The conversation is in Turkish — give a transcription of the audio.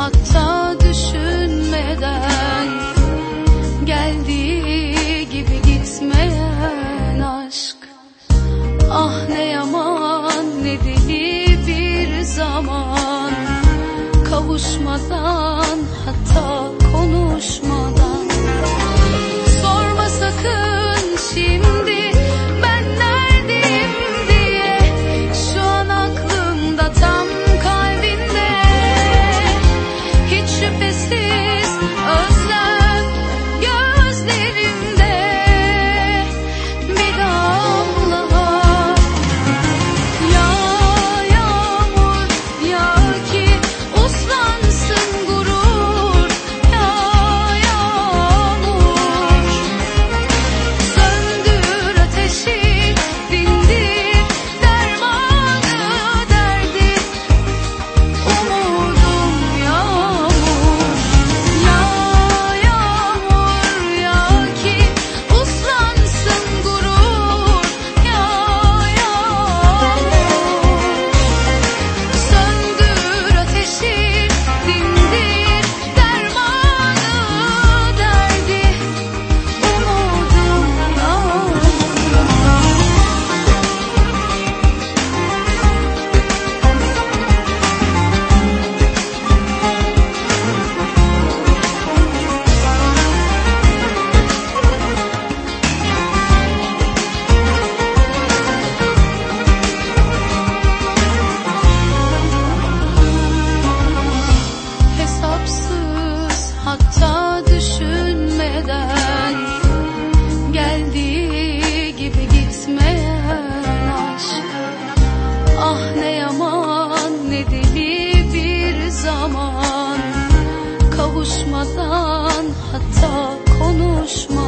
hatta düşünmeden geldiği gibi gitmeyen aşk. Ah ne yaman ne deli bir zaman. Kavuşmadan hatta konuşmadan hatta konuşma